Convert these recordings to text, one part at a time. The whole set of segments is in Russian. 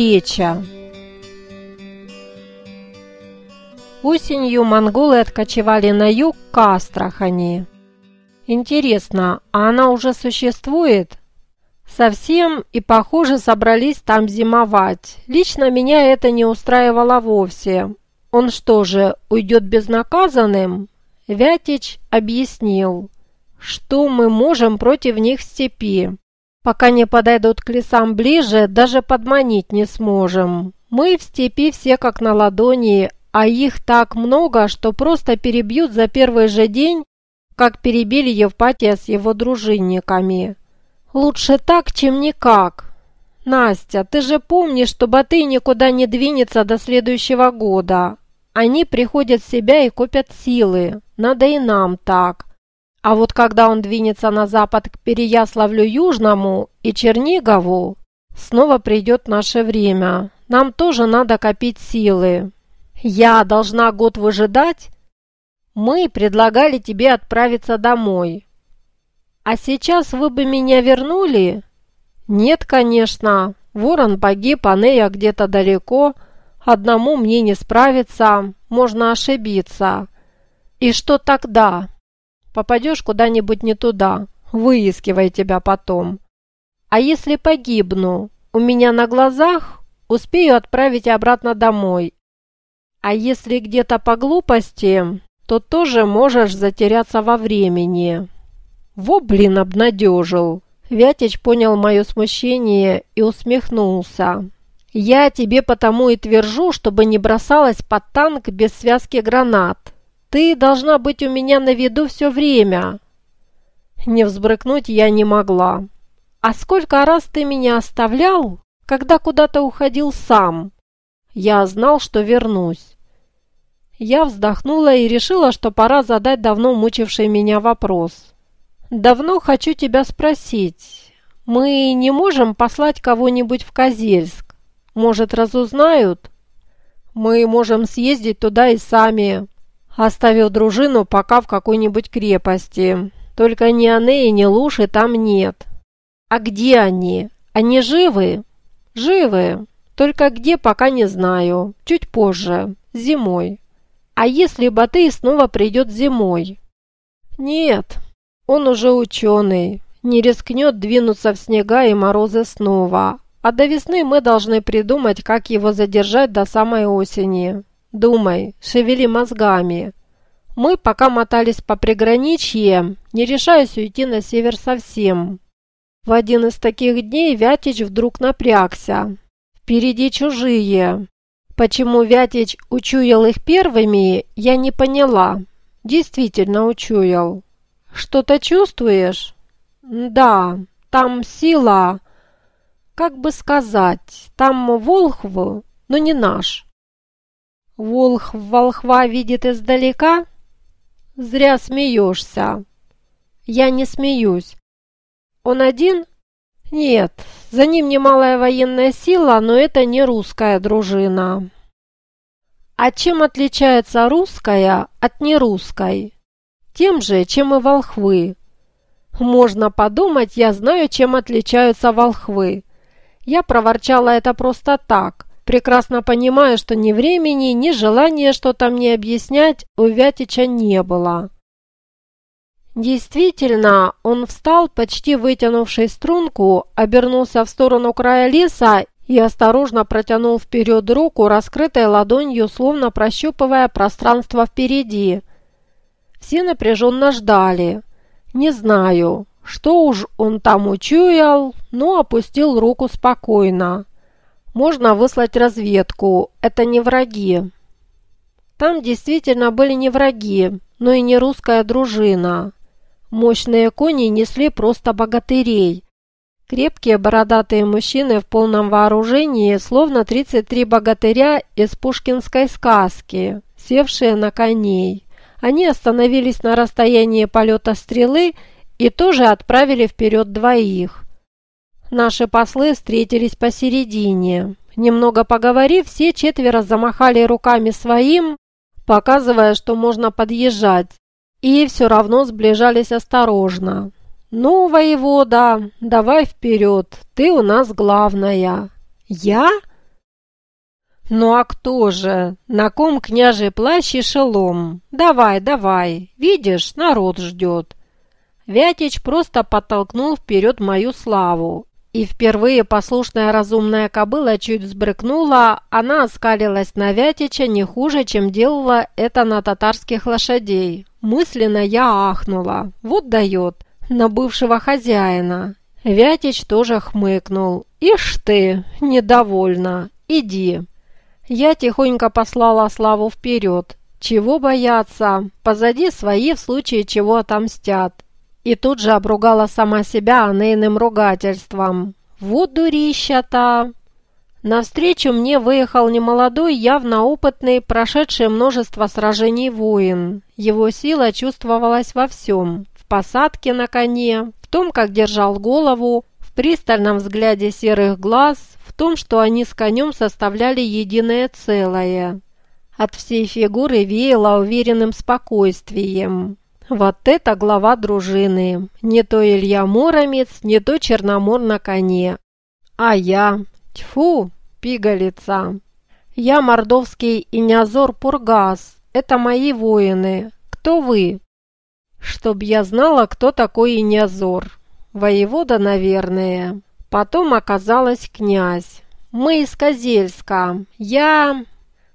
Встреча Осенью монголы откочевали на юг к Астрахани. Интересно, а она уже существует? Совсем и, похоже, собрались там зимовать. Лично меня это не устраивало вовсе. Он что же, уйдет безнаказанным? Вятич объяснил, что мы можем против них в степи. Пока не подойдут к лесам ближе, даже подманить не сможем. Мы в степи все как на ладони, а их так много, что просто перебьют за первый же день, как перебили Евпатия с его дружинниками. Лучше так, чем никак. Настя, ты же помнишь, что Батый никуда не двинется до следующего года. Они приходят в себя и копят силы. Надо и нам так. А вот когда он двинется на запад к Переяславлю-Южному и Чернигову, снова придет наше время. Нам тоже надо копить силы. Я должна год выжидать? Мы предлагали тебе отправиться домой. А сейчас вы бы меня вернули? Нет, конечно. Ворон погиб, а Нея где-то далеко. Одному мне не справиться, можно ошибиться. И что тогда? Попадешь куда-нибудь не туда, выискивай тебя потом. А если погибну, у меня на глазах успею отправить обратно домой. А если где-то по глупости, то тоже можешь затеряться во времени. Во, блин, обнадежил. Вятич понял мое смущение и усмехнулся. «Я тебе потому и твержу, чтобы не бросалась под танк без связки гранат. Ты должна быть у меня на виду все время». Не взбрыкнуть я не могла. «А сколько раз ты меня оставлял, когда куда-то уходил сам?» Я знал, что вернусь. Я вздохнула и решила, что пора задать давно мучивший меня вопрос. «Давно хочу тебя спросить. Мы не можем послать кого-нибудь в Козельск? Может, разузнают?» «Мы можем съездить туда и сами», Оставил дружину пока в какой-нибудь крепости. Только ни Анеи, ни Луши там нет. А где они? Они живы? Живы. Только где, пока не знаю. Чуть позже. Зимой. А если Батый снова придет зимой? Нет. Он уже ученый. Не рискнет двинуться в снега и морозы снова. А до весны мы должны придумать, как его задержать до самой осени. Думай, шевели мозгами. Мы пока мотались по приграничье, не решаясь уйти на север совсем. В один из таких дней Вятич вдруг напрягся. Впереди чужие. Почему Вятич учуял их первыми, я не поняла. Действительно учуял. Что-то чувствуешь? Да, там сила. Как бы сказать, там Волхв, но не наш. Волх волхва видит издалека? Зря смеешься. Я не смеюсь. Он один? Нет, за ним немалая военная сила, но это не русская дружина. А чем отличается русская от нерусской? Тем же, чем и волхвы. Можно подумать, я знаю, чем отличаются волхвы. Я проворчала это просто так, прекрасно понимая, что ни времени, ни желания что-то мне объяснять у Вятича не было. Действительно, он встал, почти вытянувший струнку, обернулся в сторону края леса и осторожно протянул вперед руку, раскрытой ладонью, словно прощупывая пространство впереди. Все напряженно ждали. Не знаю, что уж он там учуял, но опустил руку спокойно. Можно выслать разведку, это не враги. Там действительно были не враги, но и не русская дружина. Мощные кони несли просто богатырей. Крепкие бородатые мужчины в полном вооружении, словно 33 богатыря из пушкинской сказки, севшие на коней. Они остановились на расстоянии полета стрелы и тоже отправили вперед двоих. Наши послы встретились посередине. Немного поговорив, все четверо замахали руками своим, показывая, что можно подъезжать, и все равно сближались осторожно. «Ну, воевода, давай вперед, ты у нас главная». «Я?» «Ну а кто же? На ком княжий плащ и шелом? Давай, давай, видишь, народ ждет». Вятич просто подтолкнул вперед мою славу, и впервые послушная разумная кобыла чуть взбрыкнула, она оскалилась на Вятича не хуже, чем делала это на татарских лошадей. Мысленно я ахнула. Вот дает. На бывшего хозяина. Вятич тоже хмыкнул. «Ишь ты, недовольна. Иди». Я тихонько послала Славу вперед. Чего бояться? Позади свои в случае чего отомстят. И тут же обругала сама себя анейным ругательством. «Вот дурища-то!» Навстречу мне выехал немолодой, явно опытный, прошедший множество сражений воин. Его сила чувствовалась во всем. В посадке на коне, в том, как держал голову, в пристальном взгляде серых глаз, в том, что они с конем составляли единое целое. От всей фигуры веяло уверенным спокойствием. Вот это глава дружины. Не то Илья Муромец, не то Черномор на коне. А я... Тьфу, пигалица. Я мордовский Инязор Пургас. Это мои воины. Кто вы? Чтоб я знала, кто такой Инязор. Воевода, наверное. Потом оказалась князь. Мы из Козельска. Я...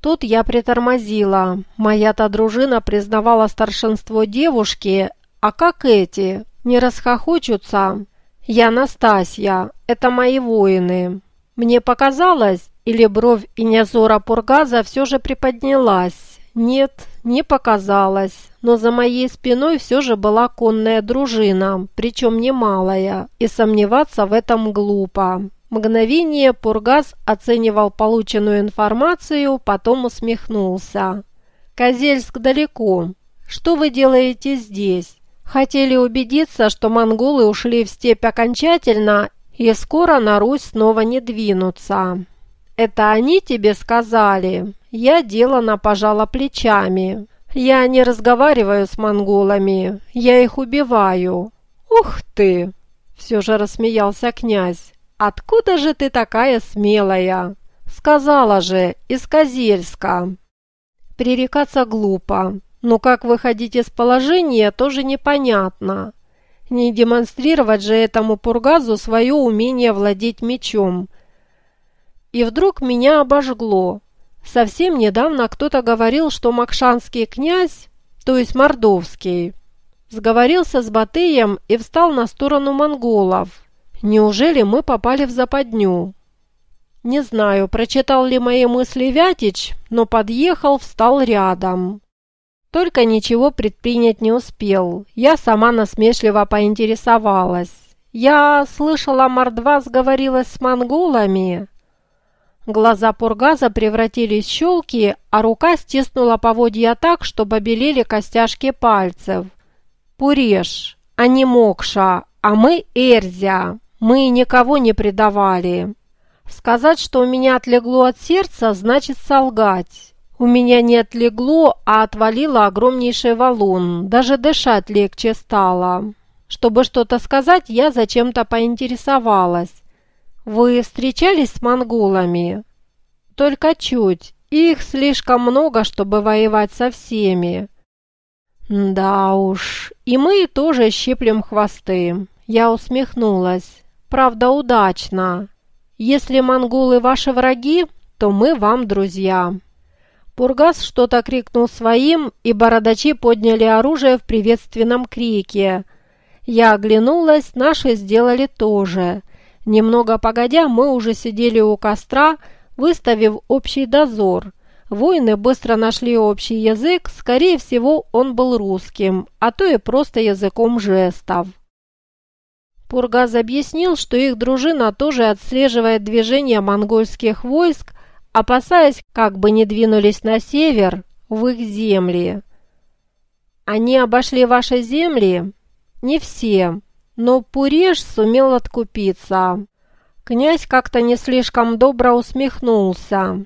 Тут я притормозила. Моя-то дружина признавала старшинство девушки, а как эти? Не расхохочутся? Я Настасья, это мои воины. Мне показалось, или бровь Инязора Пургаза все же приподнялась? Нет, не показалось, но за моей спиной все же была конная дружина, причем немалая, и сомневаться в этом глупо. Мгновение Пургас оценивал полученную информацию, потом усмехнулся. «Козельск далеко. Что вы делаете здесь? Хотели убедиться, что монголы ушли в степь окончательно и скоро на Русь снова не двинутся». «Это они тебе сказали?» Я делано пожала плечами. «Я не разговариваю с монголами, я их убиваю». «Ух ты!» – все же рассмеялся князь. «Откуда же ты такая смелая?» «Сказала же, из Козельска». Пререкаться глупо, но как выходить из положения, тоже непонятно. Не демонстрировать же этому пургазу свое умение владеть мечом. И вдруг меня обожгло. Совсем недавно кто-то говорил, что Макшанский князь, то есть Мордовский, сговорился с Батыем и встал на сторону монголов. Неужели мы попали в западню? Не знаю, прочитал ли мои мысли Вятич, но подъехал, встал рядом. Только ничего предпринять не успел. Я сама насмешливо поинтересовалась. Я слышала, Мордва сговорилась с монголами. Глаза Пургаза превратились в щелки, а рука стиснула поводья так, что побелели костяшки пальцев. «Пуреш, а не Мокша, а мы Эрзя. Мы никого не предавали. Сказать, что у меня отлегло от сердца, значит солгать. У меня не отлегло, а отвалило огромнейший валун. Даже дышать легче стало. Чтобы что-то сказать, я зачем-то поинтересовалась. Вы встречались с монголами? Только чуть. Их слишком много, чтобы воевать со всеми. Да уж, и мы тоже щиплем хвосты. Я усмехнулась. Правда, удачно. Если монголы ваши враги, то мы вам друзья». Пургас что-то крикнул своим, и бородачи подняли оружие в приветственном крике. Я оглянулась, наши сделали то же. Немного погодя, мы уже сидели у костра, выставив общий дозор. Воины быстро нашли общий язык, скорее всего, он был русским, а то и просто языком жестов. Пургаз объяснил, что их дружина тоже отслеживает движение монгольских войск, опасаясь, как бы не двинулись на север, в их земли. Они обошли ваши земли? Не все, но Пуреш сумел откупиться. Князь как-то не слишком добро усмехнулся.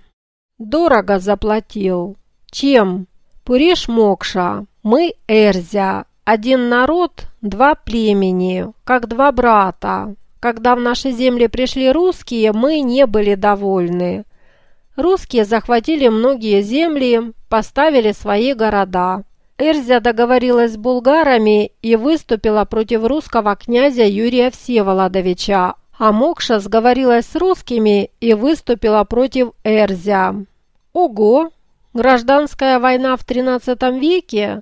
Дорого заплатил. Чем? Пуреш Мокша, мы Эрзя, один народ, два племени, как два брата. Когда в наши земли пришли русские, мы не были довольны. Русские захватили многие земли, поставили свои города. Эрзя договорилась с булгарами и выступила против русского князя Юрия Всеволодовича, а Мокша сговорилась с русскими и выступила против Эрзя. Ого! Гражданская война в XIII веке?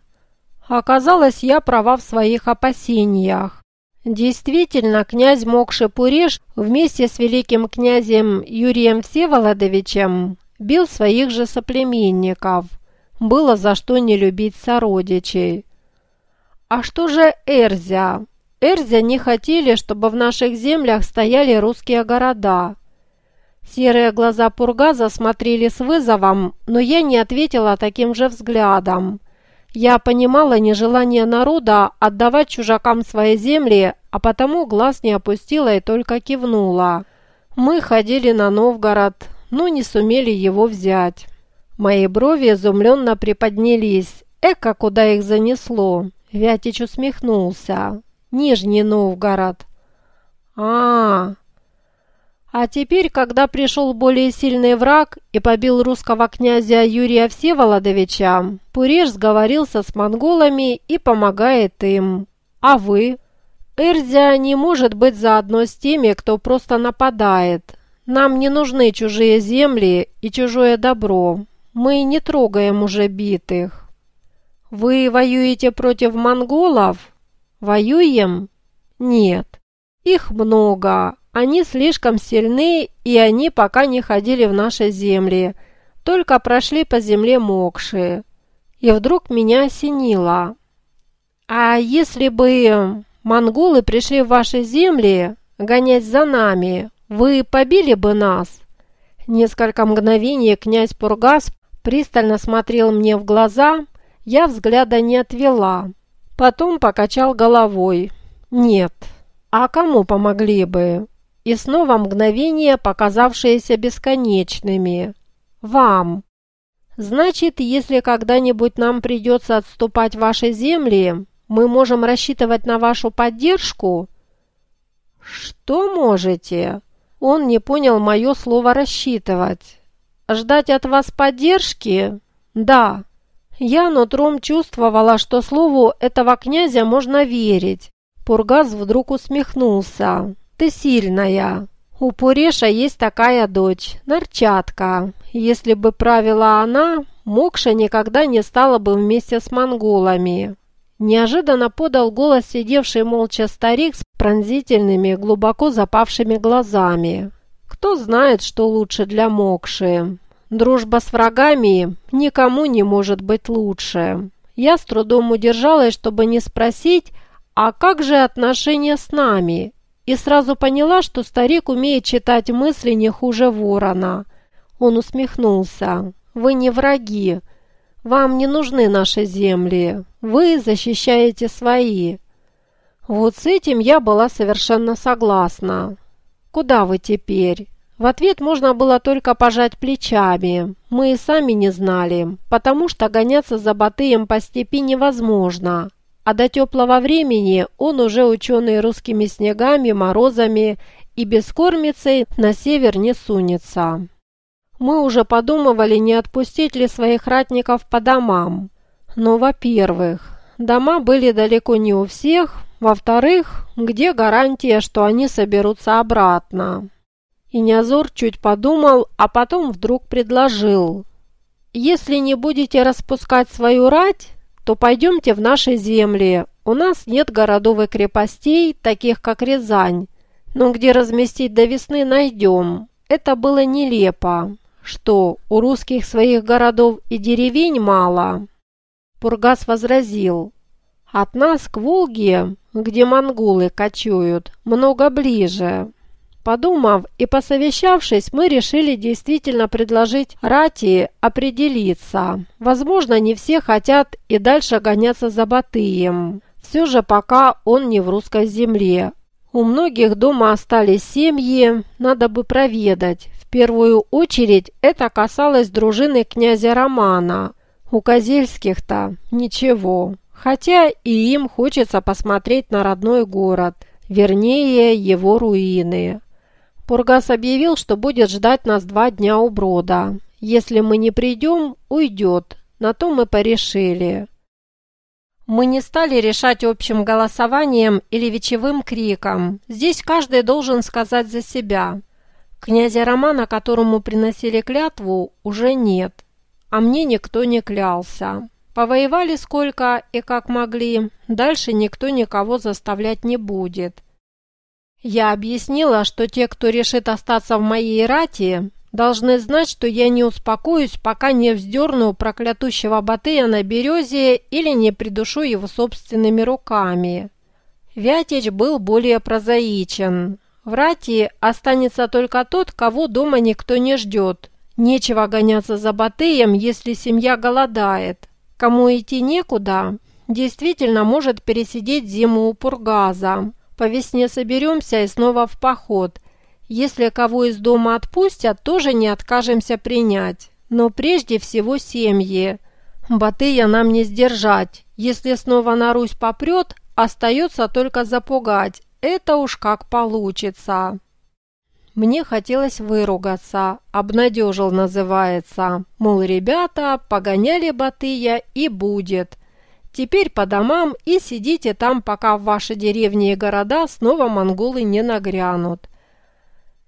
Оказалось, я права в своих опасениях. Действительно, князь Мокши-Пуреш вместе с великим князем Юрием Всеволодовичем бил своих же соплеменников. Было за что не любить сородичей. А что же Эрзя? Эрзя не хотели, чтобы в наших землях стояли русские города. Серые глаза Пургаза смотрели с вызовом, но я не ответила таким же взглядом. Я понимала нежелание народа отдавать чужакам свои земли, а потому глаз не опустила и только кивнула. Мы ходили на Новгород, но не сумели его взять. Мои брови изумленно приподнялись. Эка, куда их занесло? Вятич усмехнулся. Нижний Новгород. а, -а, -а. А теперь, когда пришел более сильный враг и побил русского князя Юрия Всеволодовича, Пуреш сговорился с монголами и помогает им. А вы? Эрзя не может быть заодно с теми, кто просто нападает. Нам не нужны чужие земли и чужое добро. Мы не трогаем уже битых. Вы воюете против монголов? Воюем? Нет. Их много, они слишком сильны, и они пока не ходили в наши земли, только прошли по земле Мокши. И вдруг меня осенило. А если бы монголы пришли в ваши земли гонять за нами, вы побили бы нас? Несколько мгновений князь Пургас пристально смотрел мне в глаза, я взгляда не отвела. Потом покачал головой. Нет. А кому помогли бы? И снова мгновения, показавшиеся бесконечными. «Вам!» «Значит, если когда-нибудь нам придется отступать ваши земли, мы можем рассчитывать на вашу поддержку?» «Что можете?» Он не понял мое слово «рассчитывать». «Ждать от вас поддержки?» «Да». Я нутром чувствовала, что слову этого князя можно верить. Пургас вдруг усмехнулся. Ты сильная. У Пуреша есть такая дочь, Нарчатка. Если бы правила она, Мокша никогда не стала бы вместе с монголами. Неожиданно подал голос сидевший молча старик с пронзительными, глубоко запавшими глазами. Кто знает, что лучше для Мокши? Дружба с врагами никому не может быть лучше. Я с трудом удержалась, чтобы не спросить, а как же отношения с нами? И сразу поняла, что старик умеет читать мысли не хуже ворона. Он усмехнулся. «Вы не враги. Вам не нужны наши земли. Вы защищаете свои». Вот с этим я была совершенно согласна. «Куда вы теперь?» В ответ можно было только пожать плечами. Мы и сами не знали, потому что гоняться за Батыем по степи невозможно а до теплого времени он уже ученый русскими снегами, морозами и бескормицей на север не сунется. Мы уже подумывали, не отпустить ли своих ратников по домам. Но, во-первых, дома были далеко не у всех, во-вторых, где гарантия, что они соберутся обратно? И Нязор чуть подумал, а потом вдруг предложил. «Если не будете распускать свою рать, то пойдемте в наши земли. У нас нет городов и крепостей, таких как Рязань, но где разместить до весны найдем. Это было нелепо. Что, у русских своих городов и деревень мало? Пургас возразил. От нас к Волге, где монголы кочуют, много ближе. Подумав и посовещавшись, мы решили действительно предложить Рати определиться. Возможно, не все хотят и дальше гоняться за Батыем. Все же пока он не в русской земле. У многих дома остались семьи, надо бы проведать. В первую очередь это касалось дружины князя Романа. У Козельских-то ничего. Хотя и им хочется посмотреть на родной город, вернее его руины. Пургас объявил, что будет ждать нас два дня у брода. Если мы не придем, уйдет. На то мы порешили. Мы не стали решать общим голосованием или вечевым криком. Здесь каждый должен сказать за себя. Князя Романа, которому приносили клятву, уже нет. А мне никто не клялся. Повоевали сколько и как могли. Дальше никто никого заставлять не будет. Я объяснила, что те, кто решит остаться в моей рати, должны знать, что я не успокоюсь, пока не вздерну проклятущего Батыя на березе или не придушу его собственными руками. Вятич был более прозаичен. В рати останется только тот, кого дома никто не ждет. Нечего гоняться за Батыем, если семья голодает. Кому идти некуда, действительно может пересидеть зиму у Пургаза. По весне соберемся и снова в поход. Если кого из дома отпустят, тоже не откажемся принять. Но прежде всего семьи. Батыя нам не сдержать. Если снова на Русь попрет, остается только запугать. Это уж как получится. Мне хотелось выругаться, обнадежил называется. Мол, ребята, погоняли Батыя и будет. Теперь по домам и сидите там, пока в ваши деревни и города снова монголы не нагрянут.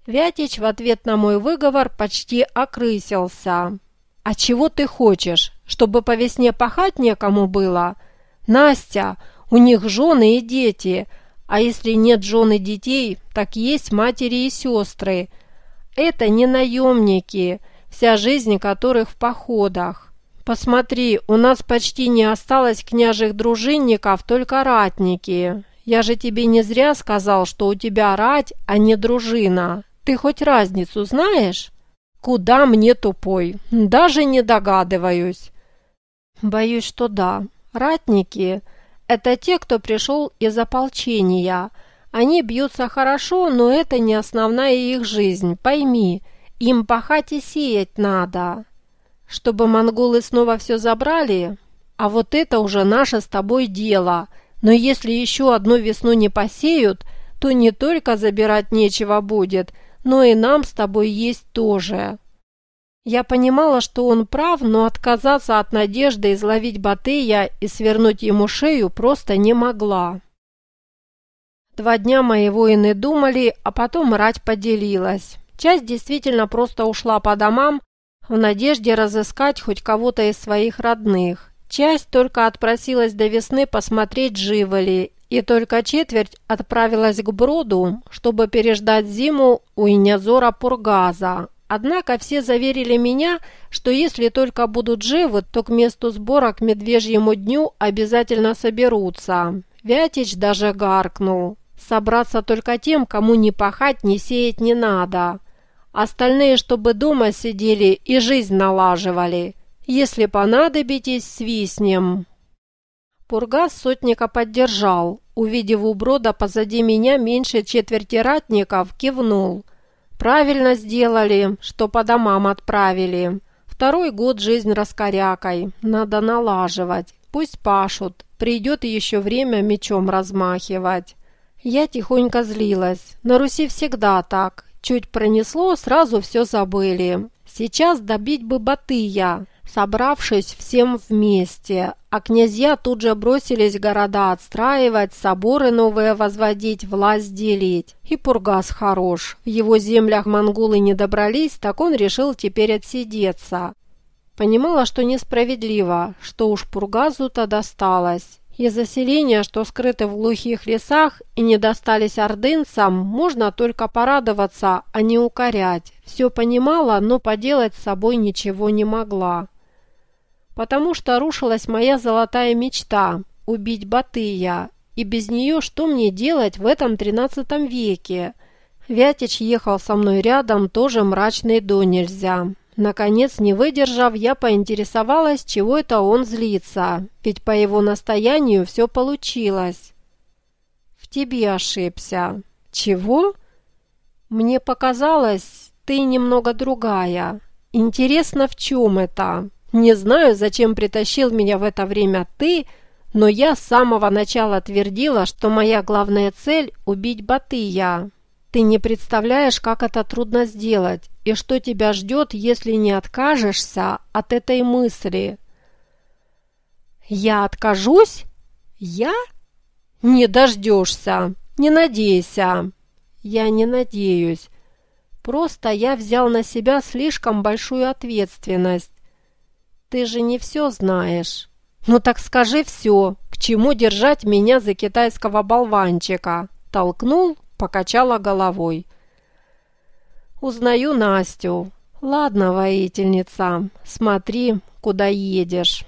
Вятич в ответ на мой выговор почти окрысился. «А чего ты хочешь? Чтобы по весне пахать некому было? Настя, у них жены и дети, а если нет жены детей, так есть матери и сестры. Это не наемники, вся жизнь которых в походах. «Посмотри, у нас почти не осталось княжих дружинников, только ратники. Я же тебе не зря сказал, что у тебя рать, а не дружина. Ты хоть разницу знаешь?» «Куда мне тупой? Даже не догадываюсь». «Боюсь, что да. Ратники – это те, кто пришел из ополчения. Они бьются хорошо, но это не основная их жизнь, пойми. Им пахать и сеять надо». Чтобы монголы снова все забрали? А вот это уже наше с тобой дело. Но если еще одну весну не посеют, то не только забирать нечего будет, но и нам с тобой есть тоже. Я понимала, что он прав, но отказаться от надежды изловить Батыя и свернуть ему шею просто не могла. Два дня мои воины думали, а потом рать поделилась. Часть действительно просто ушла по домам, в надежде разыскать хоть кого-то из своих родных. Часть только отпросилась до весны посмотреть, живы ли, и только четверть отправилась к броду, чтобы переждать зиму у Инязора Пургаза. Однако все заверили меня, что если только будут живы, то к месту сбора к Медвежьему дню обязательно соберутся. Вятич даже гаркнул. Собраться только тем, кому ни пахать, ни сеять не надо. Остальные, чтобы дома сидели и жизнь налаживали. Если понадобитесь, свистнем». Пургас сотника поддержал. Увидев у брода позади меня меньше четверти ратников, кивнул. «Правильно сделали, что по домам отправили. Второй год жизнь раскорякой. Надо налаживать. Пусть пашут. Придет еще время мечом размахивать». Я тихонько злилась. На Руси всегда так. Чуть пронесло, сразу все забыли. Сейчас добить бы Батыя, собравшись всем вместе, а князья тут же бросились города отстраивать, соборы новые возводить, власть делить. И Пургас хорош. В его землях монголы не добрались, так он решил теперь отсидеться. Понимала, что несправедливо, что уж Пургазу-то досталось. И заселения, что скрыты в глухих лесах и не достались ордынцам, можно только порадоваться, а не укорять. Все понимала, но поделать с собой ничего не могла. Потому что рушилась моя золотая мечта – убить Батыя. И без нее что мне делать в этом тринадцатом веке? Вятич ехал со мной рядом, тоже мрачный до нельзя. Наконец, не выдержав, я поинтересовалась, чего это он злится, ведь по его настоянию все получилось. «В тебе ошибся». «Чего?» «Мне показалось, ты немного другая. Интересно, в чем это? Не знаю, зачем притащил меня в это время ты, но я с самого начала твердила, что моя главная цель – убить Батыя». Ты не представляешь, как это трудно сделать, и что тебя ждет, если не откажешься от этой мысли. Я откажусь? Я? Не дождешься. Не надейся. Я не надеюсь. Просто я взял на себя слишком большую ответственность. Ты же не все знаешь. Ну так скажи все, к чему держать меня за китайского болванчика? Толкнул покачала головой. «Узнаю Настю. Ладно, воительница, смотри, куда едешь».